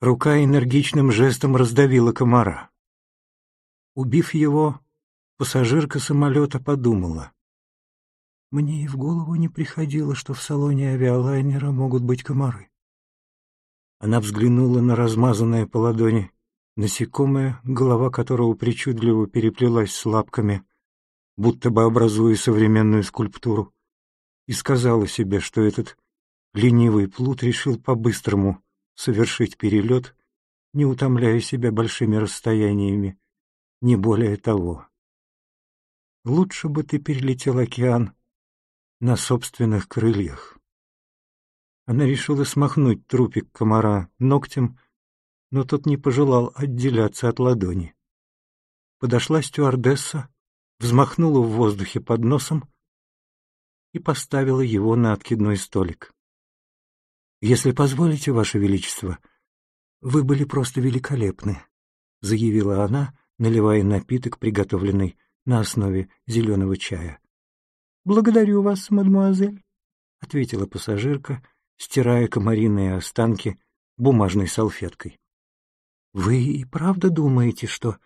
Рука энергичным жестом раздавила комара. Убив его, пассажирка самолета подумала. Мне и в голову не приходило, что в салоне авиалайнера могут быть комары. Она взглянула на размазанное по ладони насекомое, голова которого причудливо переплелась с лапками, будто бы образуя современную скульптуру, и сказала себе, что этот ленивый плут решил по-быстрому совершить перелет, не утомляя себя большими расстояниями, не более того. Лучше бы ты перелетел океан на собственных крыльях. Она решила смахнуть трупик комара ногтем, но тот не пожелал отделяться от ладони. Подошла стюардесса, взмахнула в воздухе под носом и поставила его на откидной столик. «Если позволите, Ваше Величество, вы были просто великолепны», — заявила она, наливая напиток, приготовленный на основе зеленого чая. «Благодарю вас, мадемуазель», — ответила пассажирка, стирая комариные останки бумажной салфеткой. «Вы и правда думаете, что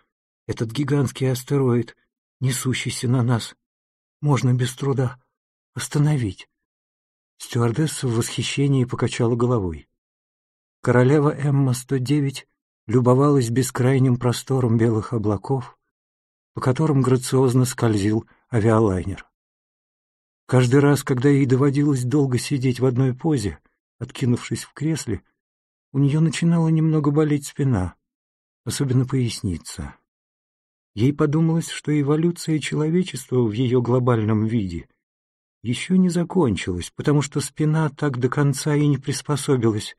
этот гигантский астероид, несущийся на нас, можно без труда остановить?» Стюардесса в восхищении покачала головой. Королева Эмма-109 любовалась бескрайним простором белых облаков, по которым грациозно скользил авиалайнер. Каждый раз, когда ей доводилось долго сидеть в одной позе, откинувшись в кресле, у нее начинала немного болеть спина, особенно поясница. Ей подумалось, что эволюция человечества в ее глобальном виде еще не закончилась, потому что спина так до конца и не приспособилась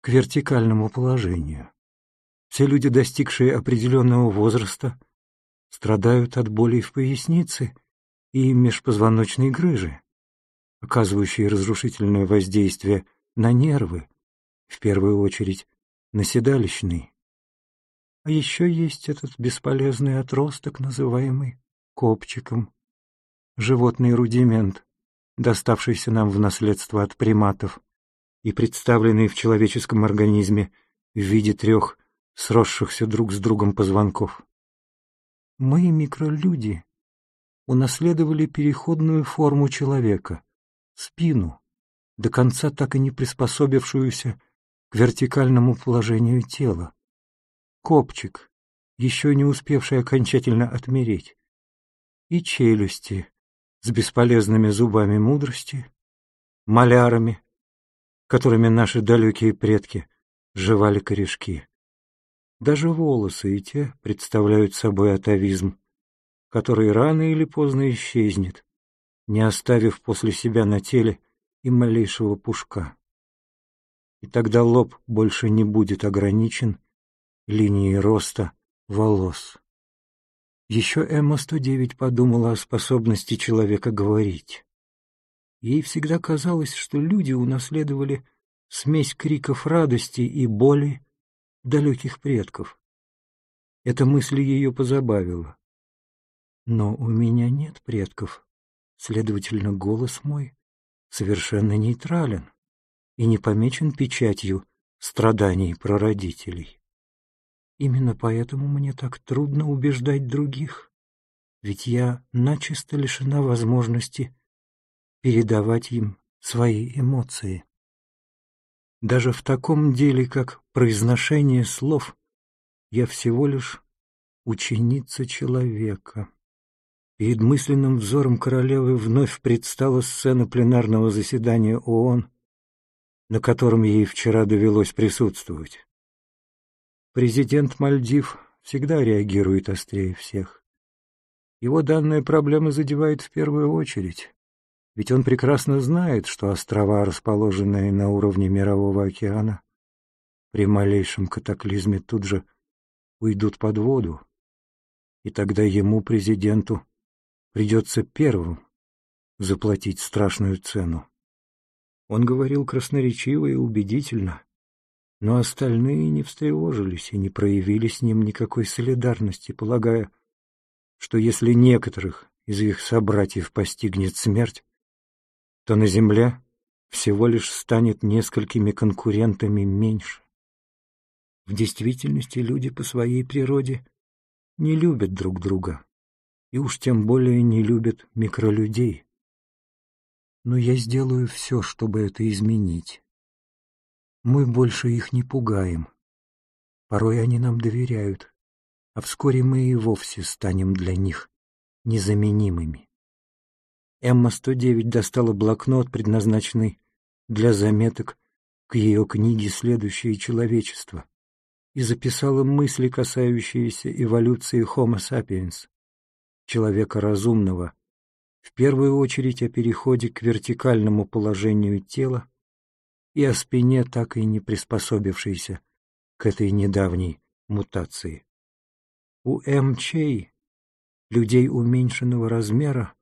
к вертикальному положению. Все люди, достигшие определенного возраста, страдают от болей в пояснице и межпозвоночной грыжи, оказывающие разрушительное воздействие на нервы, в первую очередь на седалищный. А еще есть этот бесполезный отросток, называемый копчиком, животный рудимент, доставшийся нам в наследство от приматов и представленный в человеческом организме в виде трех сросшихся друг с другом позвонков. Мы, микролюди, унаследовали переходную форму человека, спину, до конца так и не приспособившуюся к вертикальному положению тела, копчик, еще не успевший окончательно отмереть, и челюсти, с бесполезными зубами мудрости, малярами, которыми наши далекие предки жевали корешки. Даже волосы и те представляют собой атовизм, который рано или поздно исчезнет, не оставив после себя на теле и малейшего пушка. И тогда лоб больше не будет ограничен линией роста волос. Еще Эмма-109 подумала о способности человека говорить. Ей всегда казалось, что люди унаследовали смесь криков радости и боли далеких предков. Эта мысль ее позабавила. Но у меня нет предков, следовательно, голос мой совершенно нейтрален и не помечен печатью страданий прародителей. Именно поэтому мне так трудно убеждать других, ведь я начисто лишена возможности передавать им свои эмоции. Даже в таком деле, как произношение слов, я всего лишь ученица человека. Перед мысленным взором королевы вновь предстала сцена пленарного заседания ООН, на котором ей вчера довелось присутствовать. Президент Мальдив всегда реагирует острее всех. Его данная проблема задевает в первую очередь, ведь он прекрасно знает, что острова, расположенные на уровне Мирового океана, при малейшем катаклизме тут же уйдут под воду, и тогда ему, президенту, придется первым заплатить страшную цену. Он говорил красноречиво и убедительно, но остальные не встревожились и не проявили с ним никакой солидарности, полагая, что если некоторых из их собратьев постигнет смерть, то на земле всего лишь станет несколькими конкурентами меньше. В действительности люди по своей природе не любят друг друга, и уж тем более не любят микролюдей. Но я сделаю все, чтобы это изменить. Мы больше их не пугаем. Порой они нам доверяют, а вскоре мы и вовсе станем для них незаменимыми. Эмма-109 достала блокнот, предназначенный для заметок к ее книге «Следующее человечество», и записала мысли, касающиеся эволюции Homo sapiens, человека разумного, в первую очередь о переходе к вертикальному положению тела и о спине, так и не приспособившейся к этой недавней мутации. У МЧ, людей уменьшенного размера,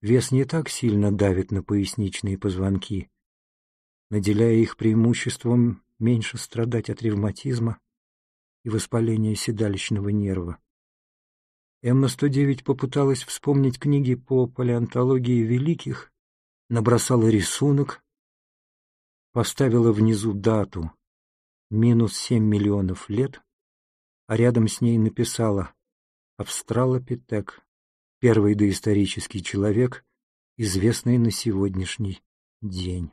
вес не так сильно давит на поясничные позвонки, наделяя их преимуществом меньше страдать от ревматизма и воспаления седалищного нерва. Эмма-109 попыталась вспомнить книги по палеонтологии великих, набросала рисунок, поставила внизу дату минус 7 миллионов лет, а рядом с ней написала «Австралопитек, первый доисторический человек, известный на сегодняшний день».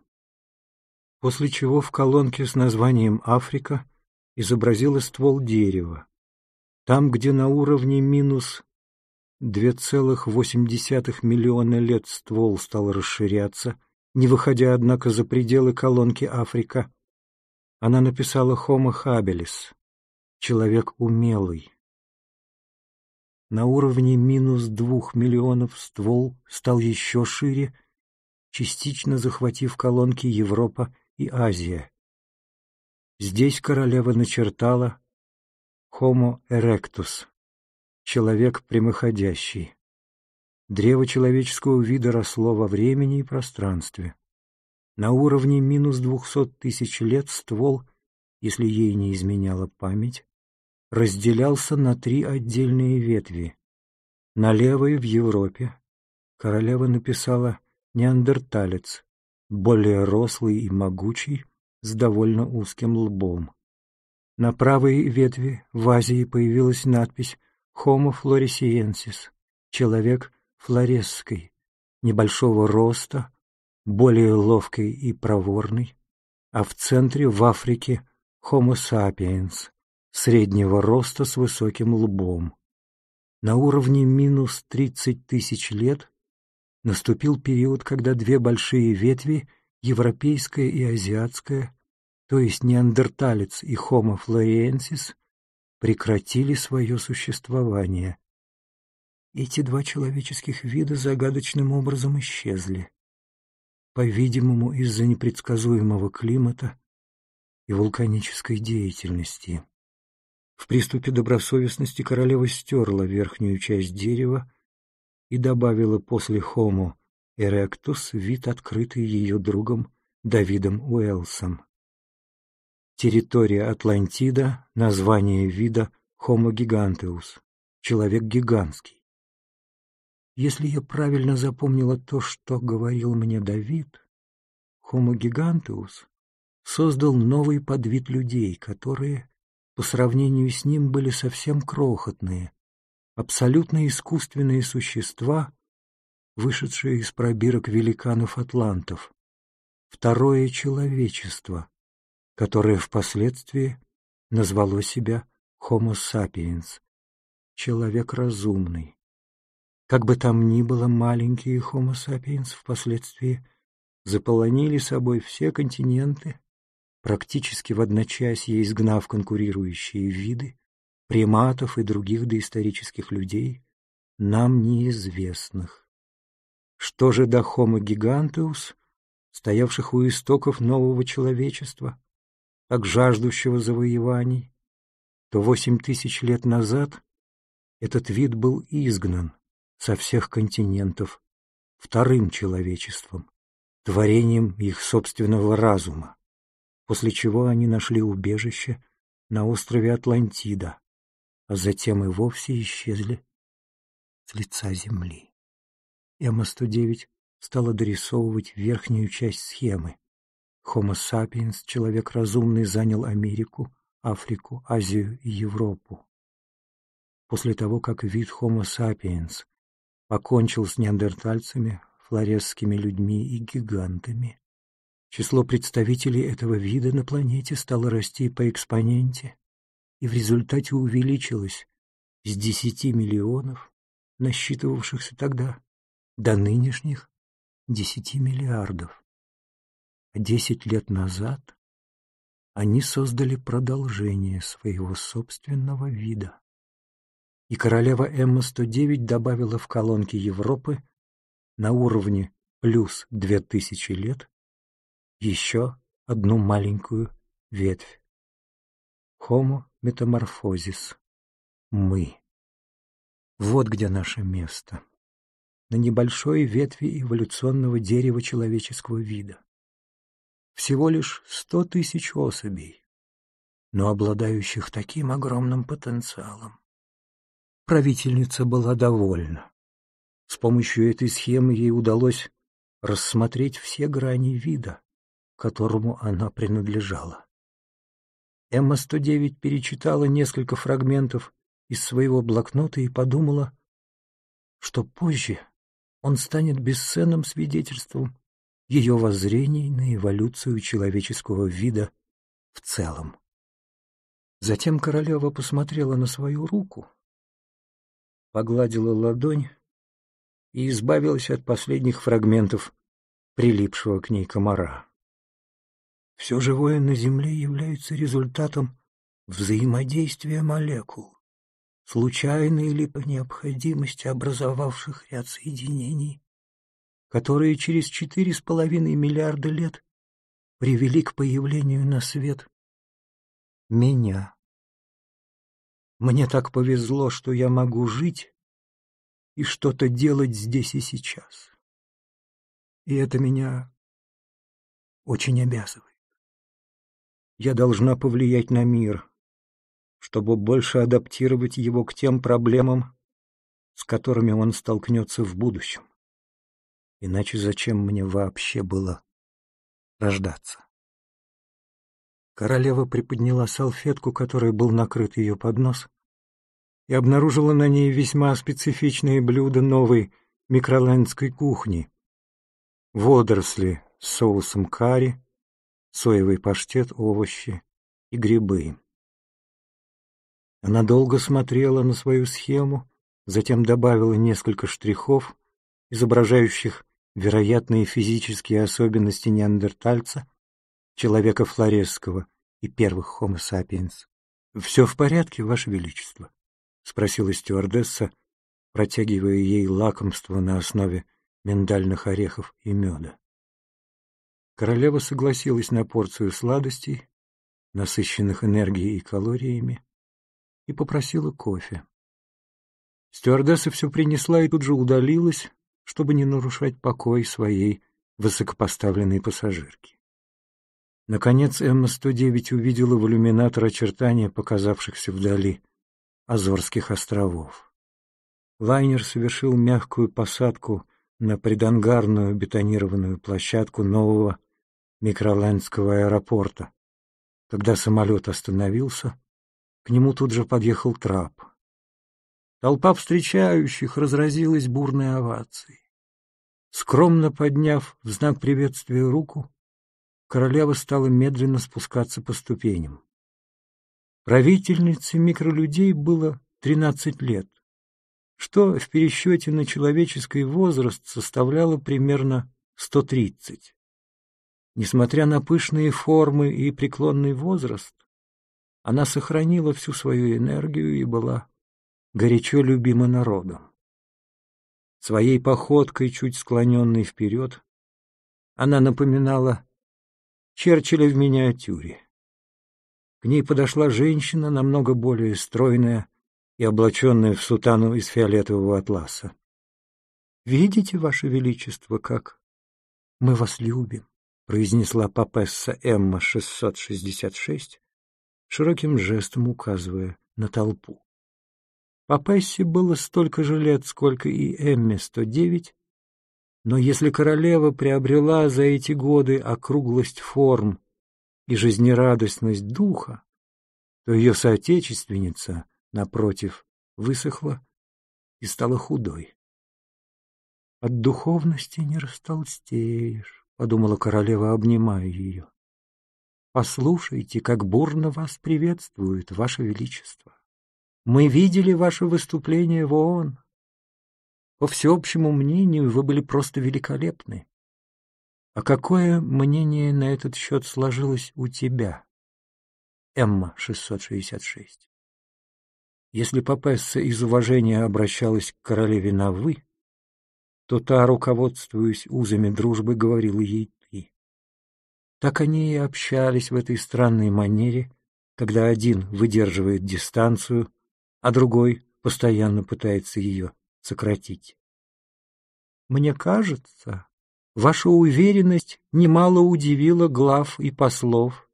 После чего в колонке с названием «Африка» изобразила ствол дерева. Там, где на уровне минус 2,8 миллиона лет ствол стал расширяться, не выходя, однако, за пределы колонки Африка, она написала «Homo habilis» — «человек умелый». На уровне минус двух миллионов ствол стал еще шире, частично захватив колонки Европа и Азия. Здесь королева начертала Homo erectus — человек прямоходящий. Древо человеческого вида росло во времени и пространстве. На уровне минус двухсот тысяч лет ствол, если ей не изменяла память, разделялся на три отдельные ветви. На левой в Европе королева написала «неандерталец», более рослый и могучий, с довольно узким лбом. На правой ветви в Азии появилась надпись «Homo floresiensis» — человек флоресской, небольшого роста, более ловкой и проворный, а в центре в Африке Homo sapiens — среднего роста с высоким лбом. На уровне минус 30 тысяч лет наступил период, когда две большие ветви, европейская и азиатская, то есть неандерталец и Homo floresiensis, прекратили свое существование. Эти два человеческих вида загадочным образом исчезли, по-видимому, из-за непредсказуемого климата и вулканической деятельности. В приступе добросовестности королева стерла верхнюю часть дерева и добавила после Homo erectus вид, открытый ее другом Давидом Уэлсом. Территория Атлантида, название вида Homo giganteus, человек гигантский. Если я правильно запомнила то, что говорил мне Давид, Homo giganteus создал новый подвид людей, которые, по сравнению с ним, были совсем крохотные, абсолютно искусственные существа, вышедшие из пробирок великанов-атлантов. Второе человечество, которое впоследствии назвало себя Homo sapiens, человек разумный. Как бы там ни было, маленькие Homo sapiens впоследствии заполонили собой все континенты, практически в одночасье изгнав конкурирующие виды, приматов и других доисторических людей, нам неизвестных. Что же до Homo giganteus, стоявших у истоков нового человечества, как жаждущего завоеваний, то восемь тысяч лет назад этот вид был изгнан со всех континентов вторым человечеством, творением их собственного разума, после чего они нашли убежище на острове Атлантида, а затем и вовсе исчезли с лица земли. Эмма-109 стала дорисовывать верхнюю часть схемы, Homo sapiens, человек разумный, занял Америку, Африку, Азию и Европу. После того, как вид Homo sapiens покончил с неандертальцами, флоресскими людьми и гигантами, число представителей этого вида на планете стало расти по экспоненте и в результате увеличилось с 10 миллионов, насчитывавшихся тогда, до нынешних 10 миллиардов. А 10 лет назад они создали продолжение своего собственного вида. И королева Эмма-109 добавила в колонки Европы на уровне плюс 2000 лет еще одну маленькую ветвь. Homo метаморфозис. Мы. Вот где наше место. На небольшой ветви эволюционного дерева человеческого вида. Всего лишь сто тысяч особей, но обладающих таким огромным потенциалом. Правительница была довольна. С помощью этой схемы ей удалось рассмотреть все грани вида, которому она принадлежала. Эмма-109 перечитала несколько фрагментов из своего блокнота и подумала, что позже он станет бесценным свидетельством ее воззрений на эволюцию человеческого вида в целом. Затем королева посмотрела на свою руку, погладила ладонь и избавилась от последних фрагментов прилипшего к ней комара. Все живое на Земле является результатом взаимодействия молекул, случайно или по необходимости образовавших ряд соединений, которые через четыре с половиной миллиарда лет привели к появлению на свет меня. Мне так повезло, что я могу жить и что-то делать здесь и сейчас. И это меня очень обязывает. Я должна повлиять на мир, чтобы больше адаптировать его к тем проблемам, с которыми он столкнется в будущем. Иначе зачем мне вообще было рождаться? Королева приподняла салфетку, которой был накрыт ее поднос, и обнаружила на ней весьма специфичные блюда новой микролендской кухни. Водоросли с соусом карри, соевый паштет, овощи и грибы. Она долго смотрела на свою схему, затем добавила несколько штрихов, изображающих вероятные физические особенности неандертальца, человека флоресского и первых Homo sapiens. «Все в порядке, Ваше Величество?» — спросила стюардесса, протягивая ей лакомство на основе миндальных орехов и меда. Королева согласилась на порцию сладостей, насыщенных энергией и калориями, и попросила кофе. Стюардесса все принесла и тут же удалилась, чтобы не нарушать покой своей высокопоставленной пассажирки. Наконец М-109 увидела в иллюминатор очертания, показавшихся вдали, Азорских островов. Лайнер совершил мягкую посадку на предангарную бетонированную площадку нового Микролендского аэропорта. Когда самолет остановился, к нему тут же подъехал трап. Толпа встречающих разразилась бурной овацией. Скромно подняв в знак приветствия руку, королева стала медленно спускаться по ступеням. Правительнице микролюдей было тринадцать лет, что в пересчете на человеческий возраст составляло примерно сто тридцать. Несмотря на пышные формы и преклонный возраст, она сохранила всю свою энергию и была горячо любима народом. Своей походкой, чуть склоненной вперед, она напоминала Черчилля в миниатюре. К ней подошла женщина, намного более стройная и облаченная в сутану из фиолетового атласа. «Видите, Ваше Величество, как мы вас любим?» произнесла папесса Эмма 666, широким жестом указывая на толпу. Папессе было столько же лет, сколько и Эмме 109, но если королева приобрела за эти годы округлость форм и жизнерадостность духа, то ее соотечественница, напротив, высохла и стала худой. «От духовности не растолстеешь», — подумала королева, обнимая ее. «Послушайте, как бурно вас приветствует, Ваше Величество. Мы видели ваше выступление в ООН. По всеобщему мнению, вы были просто великолепны. А какое мнение на этот счет сложилось у тебя?» Эмма 666. Если Папесса из уважения обращалась к королеве на «вы», то та, руководствуясь узами дружбы, говорила ей «ты». Так они и общались в этой странной манере, когда один выдерживает дистанцию, а другой постоянно пытается ее сократить. Мне кажется, ваша уверенность немало удивила глав и послов,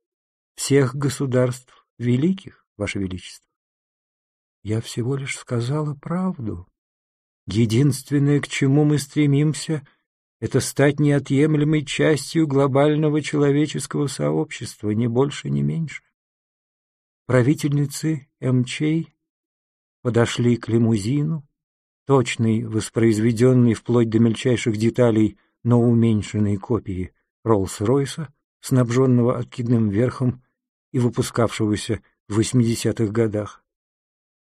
всех государств великих, Ваше Величество. Я всего лишь сказала правду. Единственное, к чему мы стремимся, это стать неотъемлемой частью глобального человеческого сообщества, ни больше, ни меньше. Правительницы МЧ подошли к лимузину, точный, воспроизведенный вплоть до мельчайших деталей, но уменьшенной копии Роллс-Ройса, снабженного откидным верхом и выпускавшегося в 80-х годах.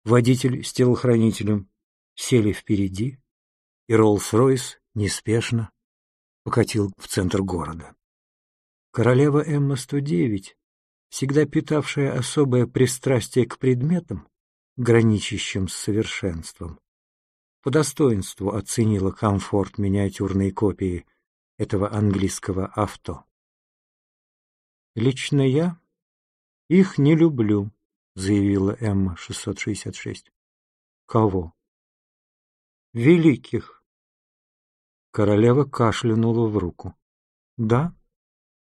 Водитель с телохранителем сели впереди, и Роллс-Ройс неспешно покатил в центр города. Королева Эмма-109, всегда питавшая особое пристрастие к предметам, граничащим с совершенством, по достоинству оценила комфорт миниатюрной копии этого английского авто. Лично я их не люблю, заявила Эмма 666. Кого? Великих. Королева кашлянула в руку. Да,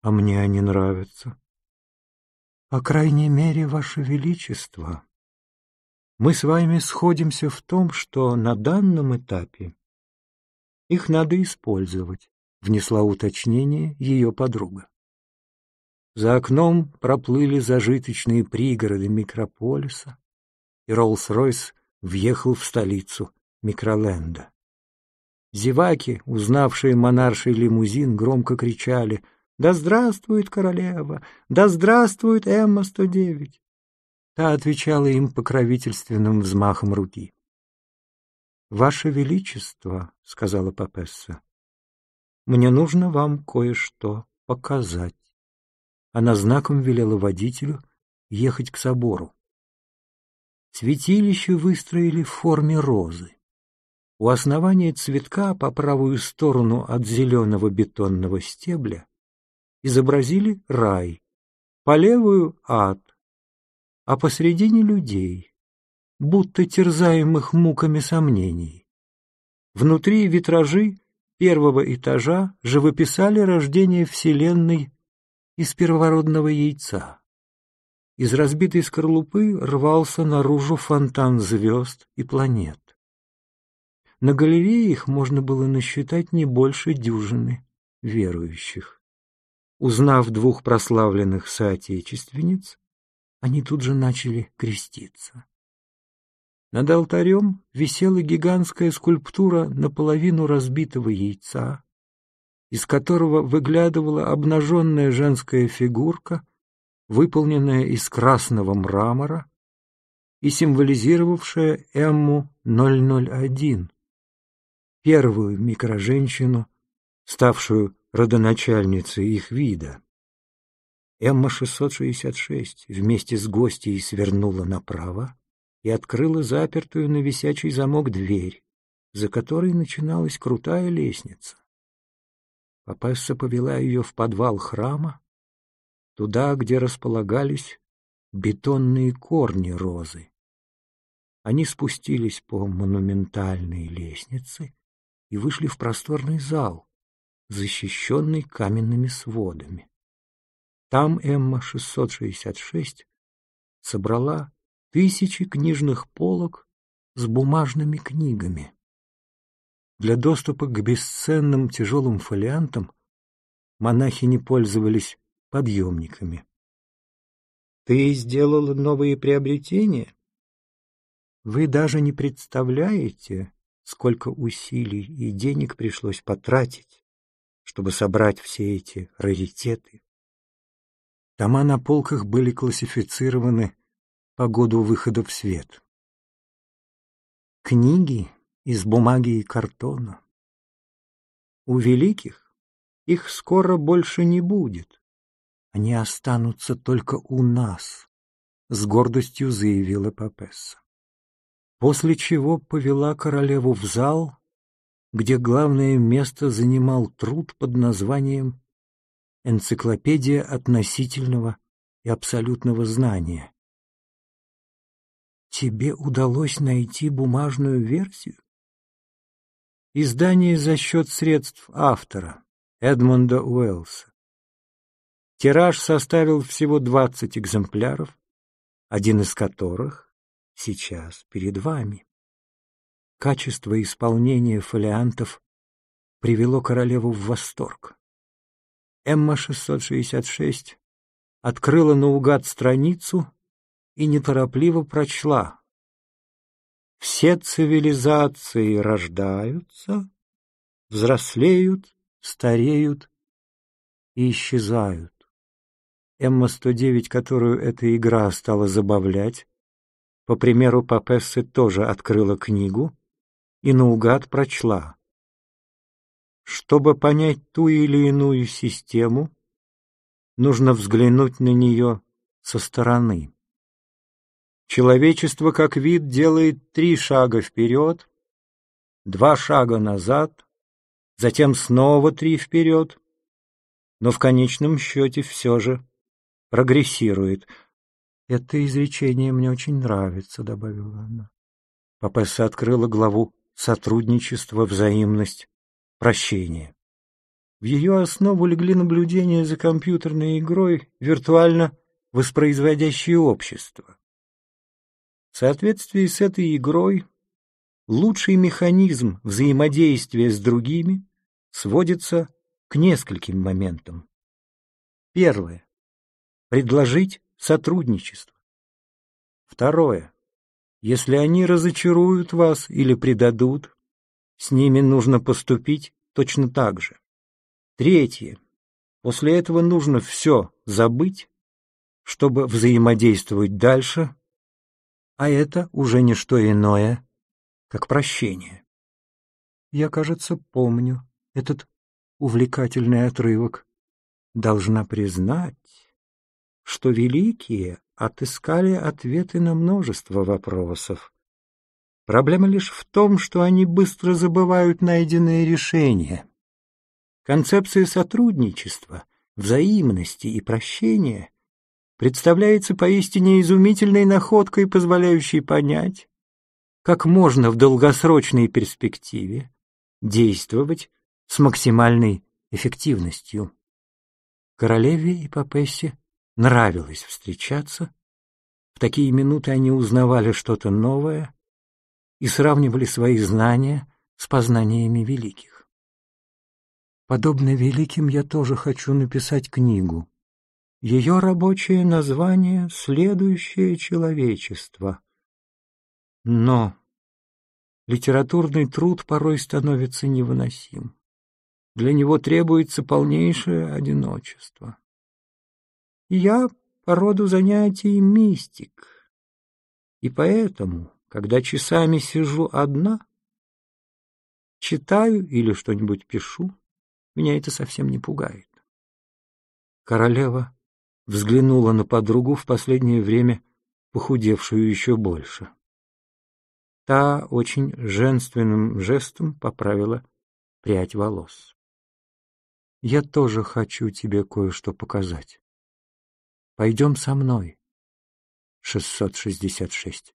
а мне они нравятся. По крайней мере, Ваше Величество, мы с вами сходимся в том, что на данном этапе их надо использовать, внесла уточнение ее подруга. За окном проплыли зажиточные пригороды микрополиса, и Роллс-Ройс въехал в столицу Микроленда. Зеваки, узнавшие монарший лимузин, громко кричали «Да здравствует королева! Да здравствует Эмма-109!» Та отвечала им покровительственным взмахом руки. «Ваше Величество», — сказала Папесса, — «мне нужно вам кое-что показать» она знаком велела водителю ехать к собору. Святилище выстроили в форме розы. У основания цветка по правую сторону от зеленого бетонного стебля изобразили рай, по левую — ад, а посредине — людей, будто терзаемых муками сомнений. Внутри витражи первого этажа живописали рождение Вселенной из первородного яйца. Из разбитой скорлупы рвался наружу фонтан звезд и планет. На галерее их можно было насчитать не больше дюжины верующих. Узнав двух прославленных соотечественниц, они тут же начали креститься. Над алтарем висела гигантская скульптура наполовину разбитого яйца, из которого выглядывала обнаженная женская фигурка, выполненная из красного мрамора и символизировавшая Эмму 001, первую микроженщину, ставшую родоначальницей их вида. Эмма-666 вместе с гостьей свернула направо и открыла запертую на висячий замок дверь, за которой начиналась крутая лестница. Папесса повела ее в подвал храма, туда, где располагались бетонные корни розы. Они спустились по монументальной лестнице и вышли в просторный зал, защищенный каменными сводами. Там Эмма 666 собрала тысячи книжных полок с бумажными книгами. Для доступа к бесценным тяжелым фолиантам монахи не пользовались подъемниками. Ты сделала новые приобретения? Вы даже не представляете, сколько усилий и денег пришлось потратить, чтобы собрать все эти раритеты. Тома на полках были классифицированы по году выхода в свет. Книги из бумаги и картона. У великих их скоро больше не будет. Они останутся только у нас, — с гордостью заявила Папесса после чего повела королеву в зал, где главное место занимал труд под названием «Энциклопедия относительного и абсолютного знания». Тебе удалось найти бумажную версию? Издание за счет средств автора, Эдмунда Уэллса. Тираж составил всего 20 экземпляров, один из которых сейчас перед вами. Качество исполнения фолиантов привело королеву в восторг. Эмма-666 открыла наугад страницу и неторопливо прочла. Все цивилизации рождаются, взрослеют, стареют и исчезают. Эмма-109, которую эта игра стала забавлять, по примеру Папессы тоже открыла книгу и наугад прочла. Чтобы понять ту или иную систему, нужно взглянуть на нее со стороны. Человечество как вид делает три шага вперед, два шага назад, затем снова три вперед, но в конечном счете все же прогрессирует — «Это изречение мне очень нравится», — добавила она. Папесса открыла главу «Сотрудничество, взаимность, прощение». В ее основу легли наблюдения за компьютерной игрой, виртуально воспроизводящее общество. В соответствии с этой игрой лучший механизм взаимодействия с другими сводится к нескольким моментам. Первое. Предложить сотрудничество. Второе. Если они разочаруют вас или предадут, с ними нужно поступить точно так же. Третье. После этого нужно все забыть, чтобы взаимодействовать дальше, а это уже не что иное, как прощение. Я, кажется, помню этот увлекательный отрывок. Должна признать, что великие отыскали ответы на множество вопросов. Проблема лишь в том, что они быстро забывают найденные решения. Концепция сотрудничества, взаимности и прощения представляется поистине изумительной находкой, позволяющей понять, как можно в долгосрочной перспективе действовать с максимальной эффективностью. Королеве и Папессе нравилось встречаться. В такие минуты они узнавали что-то новое и сравнивали свои знания с познаниями великих. Подобно великим я тоже хочу написать книгу. Ее рабочее название — «Следующее человечество». Но литературный труд порой становится невыносим. Для него требуется полнейшее одиночество. Я по роду занятий мистик. И поэтому, когда часами сижу одна, читаю или что-нибудь пишу, меня это совсем не пугает. Королева взглянула на подругу в последнее время, похудевшую еще больше. Та очень женственным жестом поправила прядь волос. «Я тоже хочу тебе кое-что показать». Пойдем со мной. 666.